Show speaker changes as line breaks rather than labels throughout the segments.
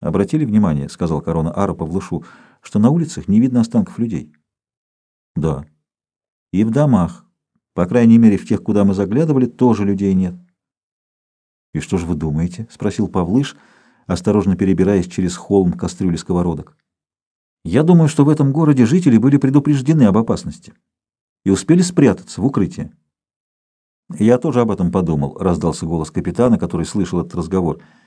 Обратили внимание, — сказал корона Ара Павлушу, — что на улицах не видно останков людей? Да. И в домах, по крайней мере, в тех, куда мы заглядывали, тоже людей нет. И что же вы думаете? — спросил Павлыш, осторожно перебираясь через холм кастрюли сковородок. Я думаю, что в этом городе жители были предупреждены об опасности и успели спрятаться в укрытие. Я тоже об этом подумал, — раздался голос капитана, который слышал этот разговор. —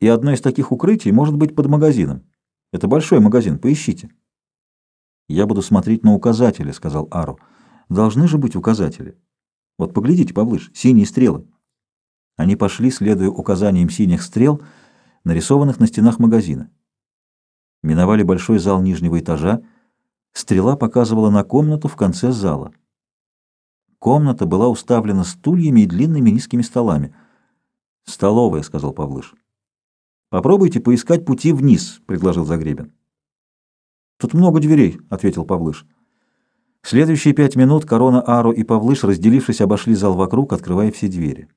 и одно из таких укрытий может быть под магазином. Это большой магазин, поищите. Я буду смотреть на указатели, сказал Ару. Должны же быть указатели. Вот поглядите, Павлыш, синие стрелы. Они пошли, следуя указаниям синих стрел, нарисованных на стенах магазина. Миновали большой зал нижнего этажа. Стрела показывала на комнату в конце зала. Комната была уставлена стульями и длинными низкими столами. «Столовая», — сказал Павлыш. Попробуйте поискать пути вниз, предложил Загребин. Тут много дверей, ответил Павлыш. следующие пять минут Корона, Ару и Павлыш, разделившись, обошли зал вокруг, открывая все двери.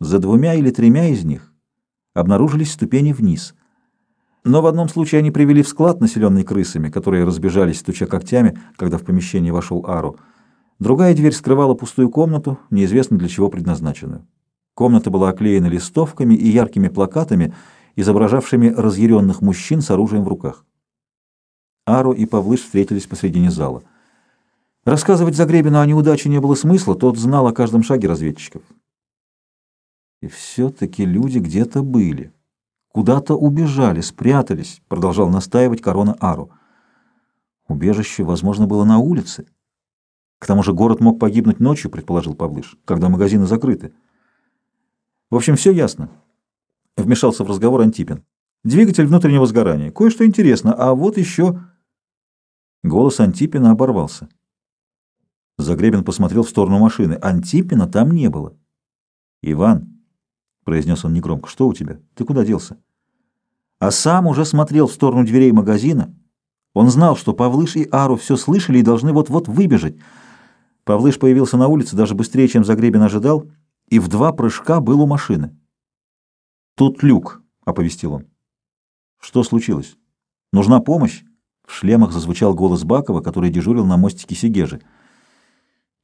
За двумя или тремя из них обнаружились ступени вниз. Но в одном случае они привели в склад, населенный крысами, которые разбежались, стуча когтями, когда в помещение вошел Ару. Другая дверь скрывала пустую комнату, неизвестно для чего предназначенную. Комната была оклеена листовками и яркими плакатами, изображавшими разъяренных мужчин с оружием в руках. Аро и Павлыш встретились посредине зала. Рассказывать Загребину о неудаче не было смысла, тот знал о каждом шаге разведчиков. И все-таки люди где-то были. Куда-то убежали, спрятались, продолжал настаивать корона Ару. Убежище, возможно, было на улице. К тому же город мог погибнуть ночью, предположил Павлыш, когда магазины закрыты. В общем, все ясно. Вмешался в разговор Антипин. Двигатель внутреннего сгорания. Кое-что интересно. А вот еще... Голос Антипина оборвался. Загребин посмотрел в сторону машины. Антипина там не было. «Иван», — произнес он негромко, — «что у тебя? Ты куда делся?» А сам уже смотрел в сторону дверей магазина. Он знал, что Павлыш и Ару все слышали и должны вот-вот выбежать. Павлыш появился на улице даже быстрее, чем Загребин ожидал, и в два прыжка был у машины. «Тут люк», — оповестил он. «Что случилось? Нужна помощь?» В шлемах зазвучал голос Бакова, который дежурил на мостике Сигежи.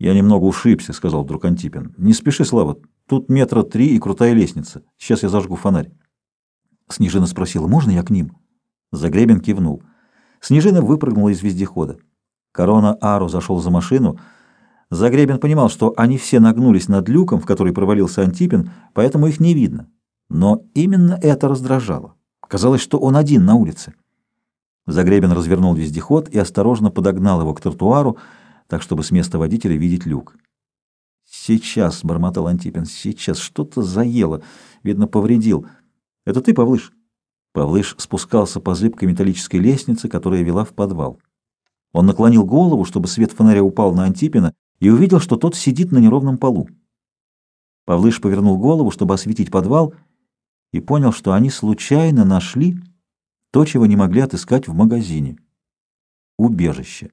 «Я немного ушибся», — сказал вдруг Антипин. «Не спеши, Слава, тут метра три и крутая лестница. Сейчас я зажгу фонарь». Снежина спросила, «Можно я к ним?» Загребин кивнул. Снежина выпрыгнула из вездехода. Корона Ару зашел за машину. Загребин понимал, что они все нагнулись над люком, в который провалился Антипин, поэтому их не видно. Но именно это раздражало. Казалось, что он один на улице. Загребин развернул вездеход и осторожно подогнал его к тротуару, так чтобы с места водителя видеть люк. «Сейчас», — бормотал Антипин, — «сейчас что-то заело, видно, повредил. Это ты, Павлыш?» Павлыш спускался по зыбкой металлической лестнице, которая вела в подвал. Он наклонил голову, чтобы свет фонаря упал на Антипина, и увидел, что тот сидит на неровном полу. Павлыш повернул голову, чтобы осветить подвал, и понял, что они случайно нашли то, чего не могли отыскать в магазине — убежище.